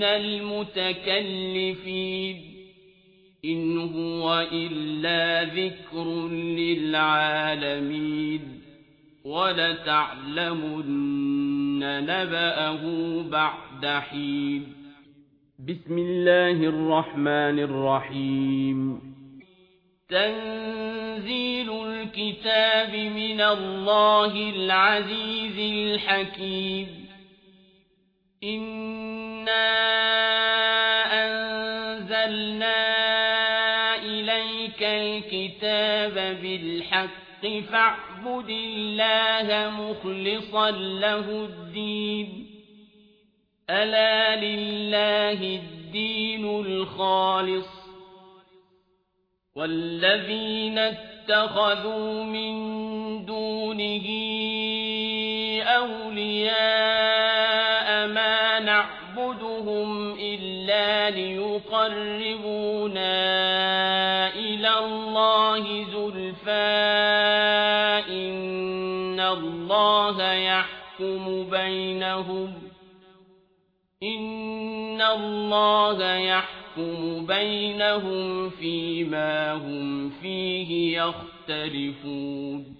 من المتكلفين إن هو إلا ذكر للعالمين ولتعلمن نبأه بعد حين. بسم الله الرحمن الرحيم. تنزيل الكتاب من الله العزيز الحكيم. إنا إليك الكتاب بالحق فاعبد الله مخلصا له الدين. ألا لله الدين الخالص. والذين اتخذوا من دونه أولياء ليقربونا إلى الله زلفى إن الله يحكم بينهم إن الله يحكم بينهم فيما هم فيه يختلفون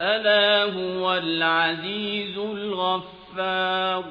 ألا هو العزيز الغفار